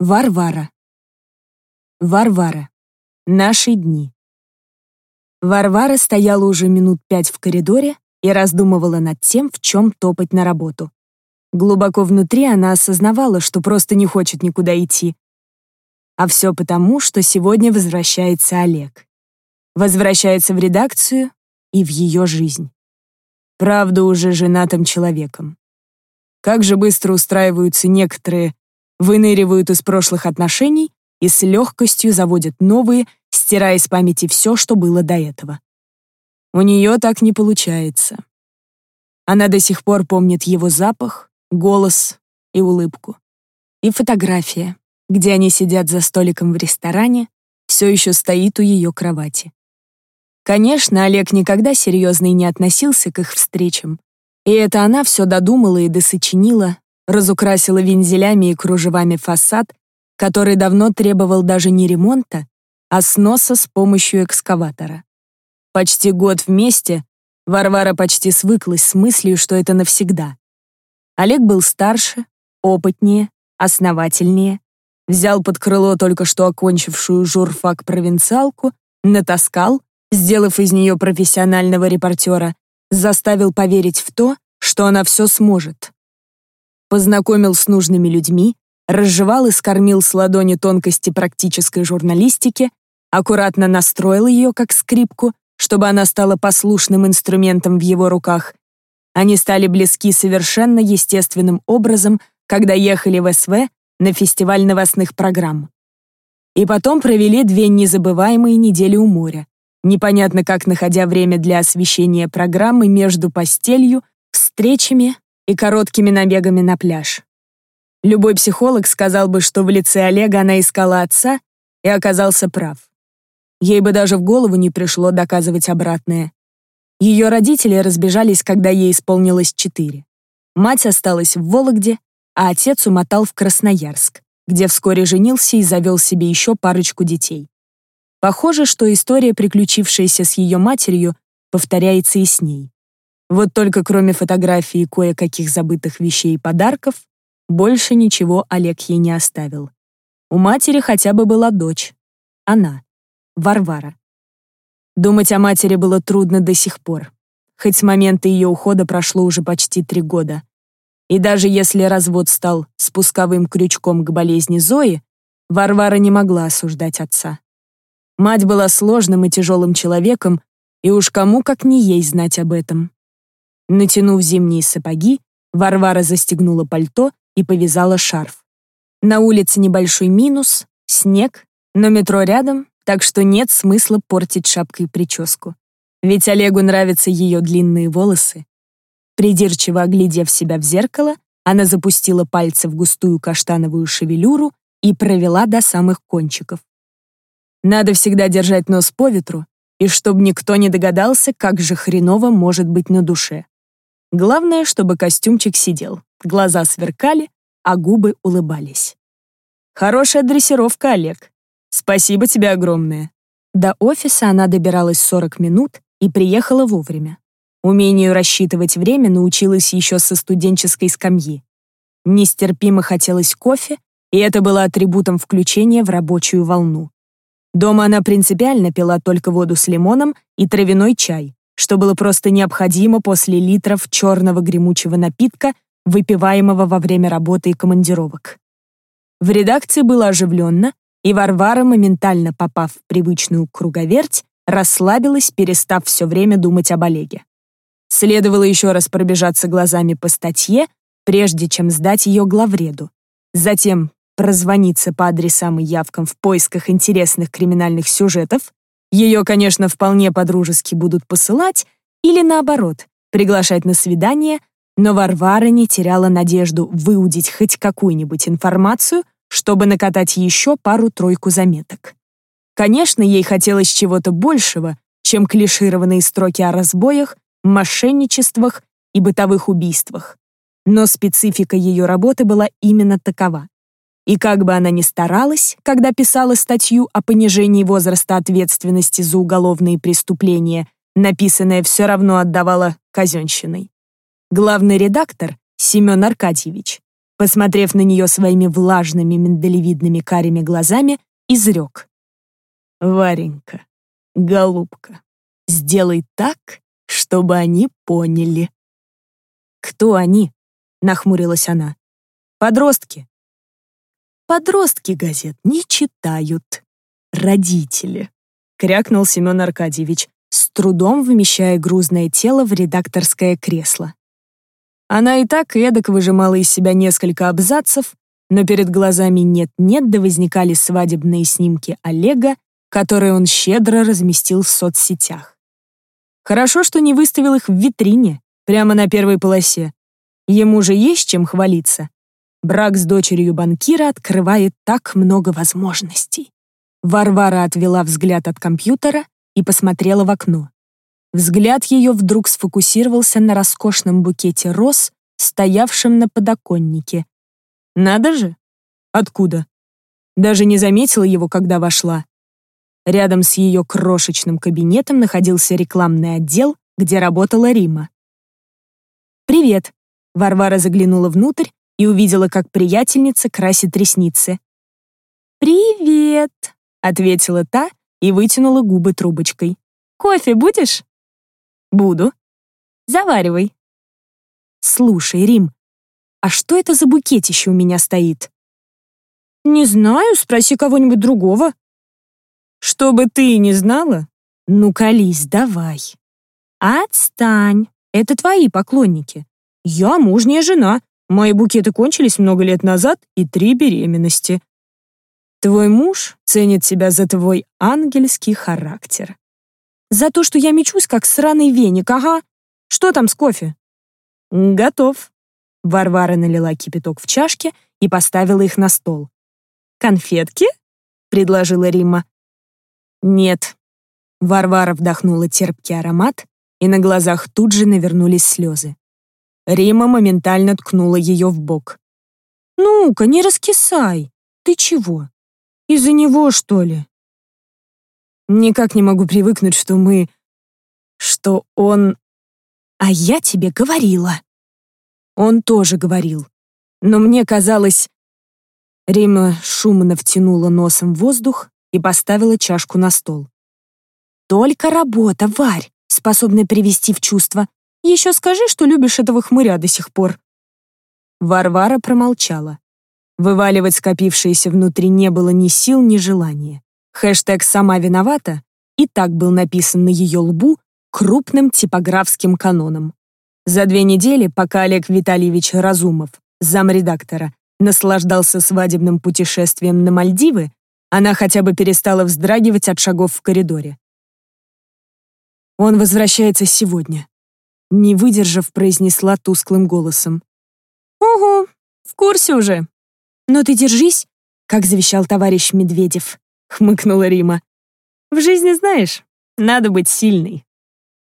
Варвара. Варвара. Наши дни. Варвара стояла уже минут пять в коридоре и раздумывала над тем, в чем топать на работу. Глубоко внутри она осознавала, что просто не хочет никуда идти. А все потому, что сегодня возвращается Олег. Возвращается в редакцию и в ее жизнь. Правда, уже женатым человеком. Как же быстро устраиваются некоторые выныривают из прошлых отношений и с легкостью заводят новые, стирая из памяти все, что было до этого. У нее так не получается. Она до сих пор помнит его запах, голос и улыбку. И фотография, где они сидят за столиком в ресторане, все еще стоит у ее кровати. Конечно, Олег никогда серьезно и не относился к их встречам, и это она все додумала и досочинила, разукрасила вензелями и кружевами фасад, который давно требовал даже не ремонта, а сноса с помощью экскаватора. Почти год вместе Варвара почти свыклась с мыслью, что это навсегда. Олег был старше, опытнее, основательнее, взял под крыло только что окончившую журфак провинциалку, натаскал, сделав из нее профессионального репортера, заставил поверить в то, что она все сможет, познакомил с нужными людьми, разжевал и скормил с ладони тонкости практической журналистики, аккуратно настроил ее как скрипку, чтобы она стала послушным инструментом в его руках. Они стали близки совершенно естественным образом, когда ехали в СВ на фестиваль новостных программ. И потом провели две незабываемые недели у моря, непонятно как находя время для освещения программы между постелью, встречами и короткими набегами на пляж. Любой психолог сказал бы, что в лице Олега она искала отца и оказался прав. Ей бы даже в голову не пришло доказывать обратное. Ее родители разбежались, когда ей исполнилось четыре. Мать осталась в Вологде, а отец умотал в Красноярск, где вскоре женился и завел себе еще парочку детей. Похоже, что история, приключившаяся с ее матерью, повторяется и с ней. Вот только кроме фотографий и кое-каких забытых вещей и подарков, больше ничего Олег ей не оставил. У матери хотя бы была дочь. Она. Варвара. Думать о матери было трудно до сих пор, хоть с момента ее ухода прошло уже почти три года. И даже если развод стал спусковым крючком к болезни Зои, Варвара не могла осуждать отца. Мать была сложным и тяжелым человеком, и уж кому как не ей знать об этом. Натянув зимние сапоги, Варвара застегнула пальто и повязала шарф. На улице небольшой минус, снег, но метро рядом, так что нет смысла портить шапкой прическу. Ведь Олегу нравятся ее длинные волосы. Придирчиво оглядев себя в зеркало, она запустила пальцы в густую каштановую шевелюру и провела до самых кончиков. Надо всегда держать нос по ветру, и чтобы никто не догадался, как же хреново может быть на душе. Главное, чтобы костюмчик сидел, глаза сверкали, а губы улыбались. Хорошая дрессировка, Олег. Спасибо тебе огромное. До офиса она добиралась 40 минут и приехала вовремя. Умению рассчитывать время научилась еще со студенческой скамьи. Нестерпимо хотелось кофе, и это было атрибутом включения в рабочую волну. Дома она принципиально пила только воду с лимоном и травяной чай, что было просто необходимо после литров черного гремучего напитка, выпиваемого во время работы и командировок. В редакции было оживленно, и Варвара, моментально попав в привычную круговерть, расслабилась, перестав все время думать об Олеге. Следовало еще раз пробежаться глазами по статье, прежде чем сдать ее главреду. Затем прозвониться по адресам и явкам в поисках интересных криминальных сюжетов, ее, конечно, вполне по-дружески будут посылать или, наоборот, приглашать на свидание, но Варвара не теряла надежду выудить хоть какую-нибудь информацию, чтобы накатать еще пару-тройку заметок. Конечно, ей хотелось чего-то большего, чем клишированные строки о разбоях, мошенничествах и бытовых убийствах. Но специфика ее работы была именно такова. И как бы она ни старалась, когда писала статью о понижении возраста ответственности за уголовные преступления, написанное все равно отдавала казенщиной. Главный редактор, Семен Аркадьевич, посмотрев на нее своими влажными миндалевидными карими глазами, изрек. «Варенька, голубка, сделай так, чтобы они поняли». «Кто они?» — нахмурилась она. «Подростки». «Подростки газет не читают. Родители», — крякнул Семен Аркадьевич, с трудом вмещая грузное тело в редакторское кресло. Она и так эдак выжимала из себя несколько абзацев, но перед глазами нет-нет да возникали свадебные снимки Олега, которые он щедро разместил в соцсетях. Хорошо, что не выставил их в витрине, прямо на первой полосе. Ему же есть чем хвалиться. Брак с дочерью банкира открывает так много возможностей. Варвара отвела взгляд от компьютера и посмотрела в окно. Взгляд ее вдруг сфокусировался на роскошном букете роз, стоявшем на подоконнике. Надо же! Откуда? Даже не заметила его, когда вошла. Рядом с ее крошечным кабинетом находился рекламный отдел, где работала Рима. «Привет!» Варвара заглянула внутрь и увидела, как приятельница красит ресницы. «Привет!» — ответила та и вытянула губы трубочкой. «Кофе будешь?» «Буду». «Заваривай». «Слушай, Рим, а что это за букетище у меня стоит?» «Не знаю, спроси кого-нибудь другого». «Чтобы ты не знала?» «Ну, колись, давай». «Отстань, это твои поклонники. Я мужняя жена, мои букеты кончились много лет назад и три беременности». «Твой муж ценит себя за твой ангельский характер», за то, что я мечусь, как сраный веник, ага. Что там с кофе? Готов. Варвара налила кипяток в чашке и поставила их на стол. «Конфетки?» — предложила Римма. «Нет». Варвара вдохнула терпкий аромат, и на глазах тут же навернулись слезы. Рима моментально ткнула ее в бок. «Ну-ка, не раскисай. Ты чего? Из-за него, что ли?» Никак не могу привыкнуть, что мы... Что он... А я тебе говорила. Он тоже говорил. Но мне казалось... Рима шумно втянула носом в воздух и поставила чашку на стол. «Только работа, Варь, способна привести в чувство. Еще скажи, что любишь этого хмыря до сих пор». Варвара промолчала. Вываливать скопившееся внутри не было ни сил, ни желания. Хэштег «Сама виновата» и так был написан на ее лбу крупным типографским каноном. За две недели, пока Олег Витальевич Разумов, замредактора, наслаждался свадебным путешествием на Мальдивы, она хотя бы перестала вздрагивать от шагов в коридоре. «Он возвращается сегодня», — не выдержав, произнесла тусклым голосом. «Ого, в курсе уже. Но ты держись, как завещал товарищ Медведев. — хмыкнула Рима. «В жизни, знаешь, надо быть сильной».